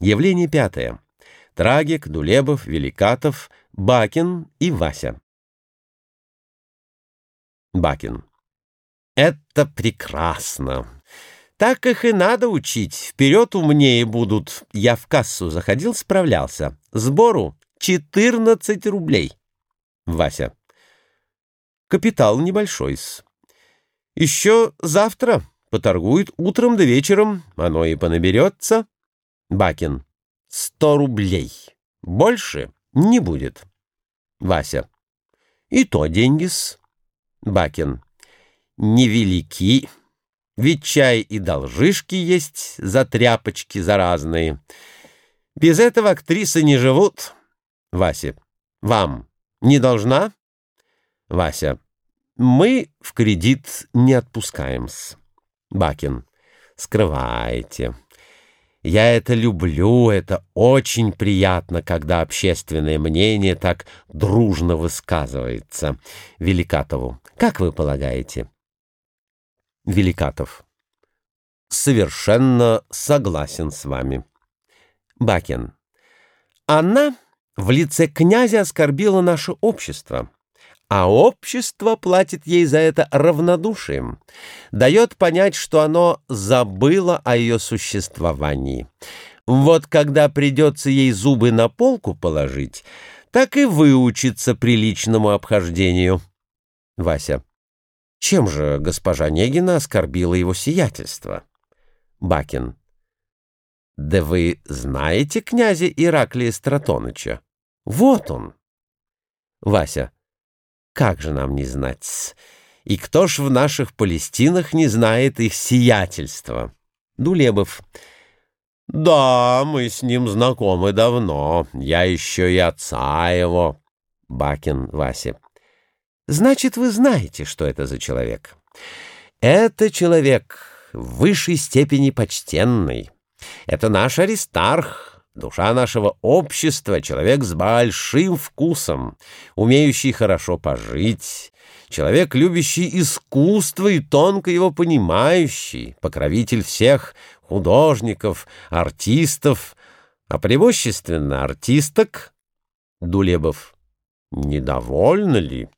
Явление пятое. Трагик, Дулебов, Великатов, Бакин и Вася. Бакин. Это прекрасно. Так их и надо учить. Вперед умнее будут. Я в кассу заходил, справлялся. Сбору 14 рублей. Вася. Капитал небольшой -с. Еще завтра поторгует утром до вечером, оно и понаберется. Бакин. Сто рублей. Больше не будет. Вася. И то деньги-с. Бакин. Невелики. Ведь чай и должишки есть за тряпочки за разные. Без этого актрисы не живут. Вася. Вам не должна? Вася. Мы в кредит не отпускаем-с. Бакин. Скрываете. Я это люблю, это очень приятно, когда общественное мнение так дружно высказывается. Великатову. Как вы полагаете? Великатов. Совершенно согласен с вами. Бакин. Она в лице князя оскорбила наше общество а общество платит ей за это равнодушием, дает понять, что оно забыло о ее существовании. Вот когда придется ей зубы на полку положить, так и выучится приличному обхождению. Вася. Чем же госпожа Негина оскорбила его сиятельство? Бакин. Да вы знаете князя Ираклия Стратоныча? Вот он. Вася. Как же нам не знать? И кто ж в наших Палестинах не знает их сиятельства? Дулебов. Да, мы с ним знакомы давно. Я еще и отца его. Бакин Вася. Значит, вы знаете, что это за человек? Это человек в высшей степени почтенный. Это наш Аристарх, Душа нашего общества — человек с большим вкусом, умеющий хорошо пожить, человек, любящий искусство и тонко его понимающий, покровитель всех художников, артистов, а преимущественно артисток. Дулебов. Недовольно ли?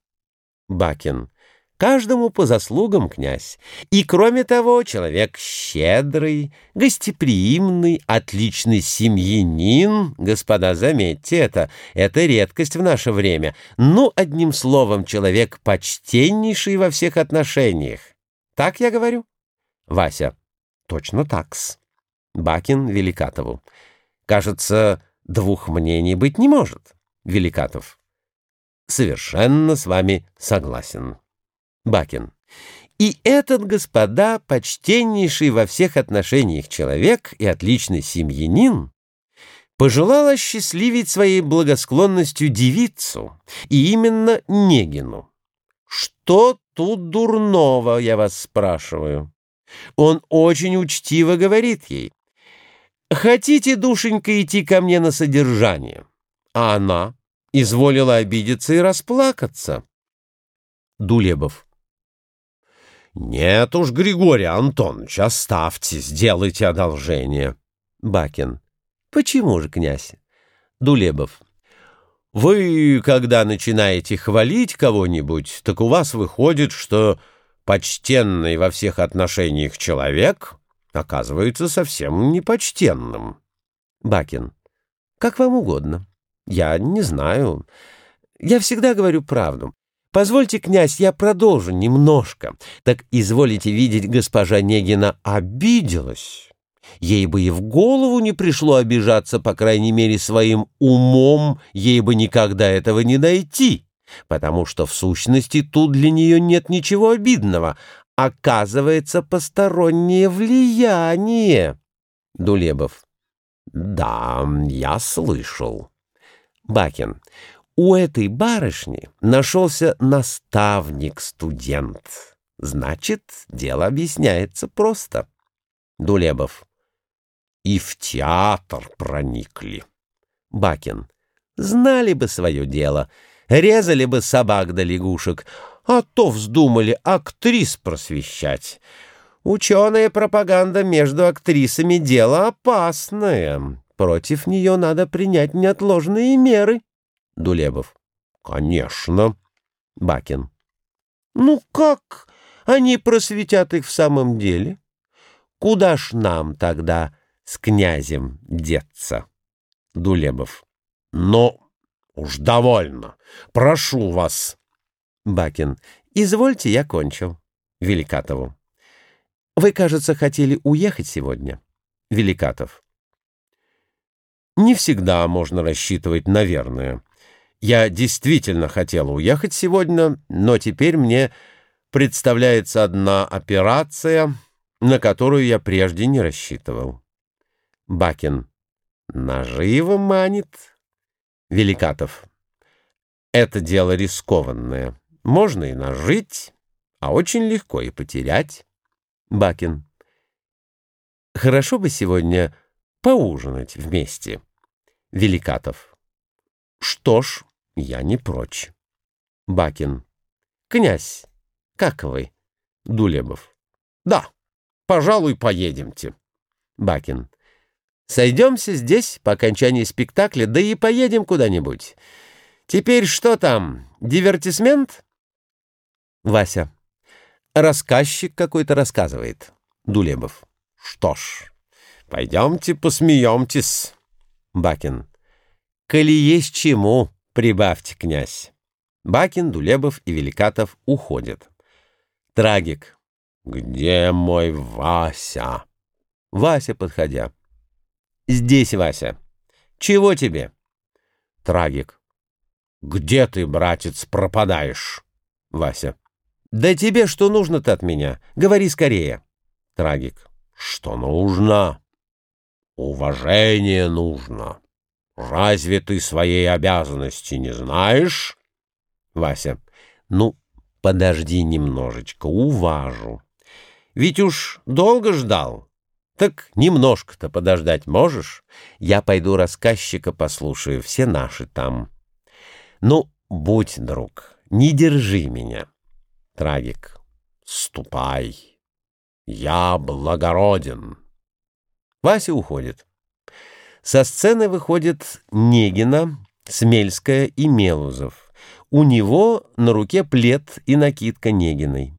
Бакин. Каждому по заслугам, князь. И, кроме того, человек щедрый, гостеприимный, отличный семьянин. Господа, заметьте это, это редкость в наше время. Ну, одним словом, человек почтеннейший во всех отношениях. Так я говорю? Вася. Точно такс. Бакин Великатову. Кажется, двух мнений быть не может. Великатов. Совершенно с вами согласен. Бакин. И этот, господа, почтеннейший во всех отношениях человек и отличный семьянин, пожелал осчастливить своей благосклонностью девицу, и именно Негину. Что тут дурного, я вас спрашиваю? Он очень учтиво говорит ей. «Хотите, душенька, идти ко мне на содержание?» А она изволила обидеться и расплакаться. Дулебов. «Нет уж, Григорий Антонович, оставьте, сделайте одолжение». Бакин. «Почему же, князь?» Дулебов. «Вы, когда начинаете хвалить кого-нибудь, так у вас выходит, что почтенный во всех отношениях человек оказывается совсем непочтенным». Бакин. «Как вам угодно. Я не знаю. Я всегда говорю правду. Позвольте, князь, я продолжу немножко. Так изволите видеть, госпожа Негина обиделась. Ей бы и в голову не пришло обижаться, по крайней мере, своим умом ей бы никогда этого не найти, потому что в сущности тут для нее нет ничего обидного. Оказывается, постороннее влияние. Дулебов. Да, я слышал. Бакин. У этой барышни нашелся наставник-студент. Значит, дело объясняется просто. Дулебов. И в театр проникли. Бакин. Знали бы свое дело, резали бы собак да лягушек, а то вздумали актрис просвещать. Ученая пропаганда между актрисами — дело опасное. Против нее надо принять неотложные меры. Дулебов. Конечно. Бакин. Ну как они просветят их в самом деле? Куда ж нам тогда с князем деться? Дулебов. Но уж довольно. Прошу вас. Бакин. Извольте, я кончил. Великатову. Вы, кажется, хотели уехать сегодня. Великатов. Не всегда можно рассчитывать, наверное. Я действительно хотел уехать сегодня, но теперь мне представляется одна операция, на которую я прежде не рассчитывал. Бакин. Наживо манит. Великатов. Это дело рискованное. Можно и нажить, а очень легко и потерять. Бакин. Хорошо бы сегодня поужинать вместе. Великатов. Что ж, я не прочь. Бакин. Князь, как вы? Дулебов. Да, пожалуй, поедемте. Бакин. Сойдемся здесь по окончании спектакля, да и поедем куда-нибудь. Теперь что там, дивертисмент? Вася. Рассказчик какой-то рассказывает. Дулебов. Что ж, пойдемте посмеемтесь. Бакин. Коли есть чему, прибавьте, князь. Бакин, Дулебов и Великатов уходят. Трагик. Где мой Вася? Вася, подходя. Здесь, Вася. Чего тебе? Трагик. Где ты, братец, пропадаешь? Вася. Да тебе что нужно-то от меня? Говори скорее. Трагик. Что нужно? Уважение нужно. Разве ты своей обязанности не знаешь? Вася. Ну, подожди немножечко, уважу. Ведь уж долго ждал. Так немножко-то подождать можешь? Я пойду рассказчика послушаю, все наши там. Ну, будь, друг, не держи меня. Трагик. Ступай. Я благороден. Вася уходит. Со сцены выходят Негина, Смельская и Мелузов. У него на руке плед и накидка Негиной.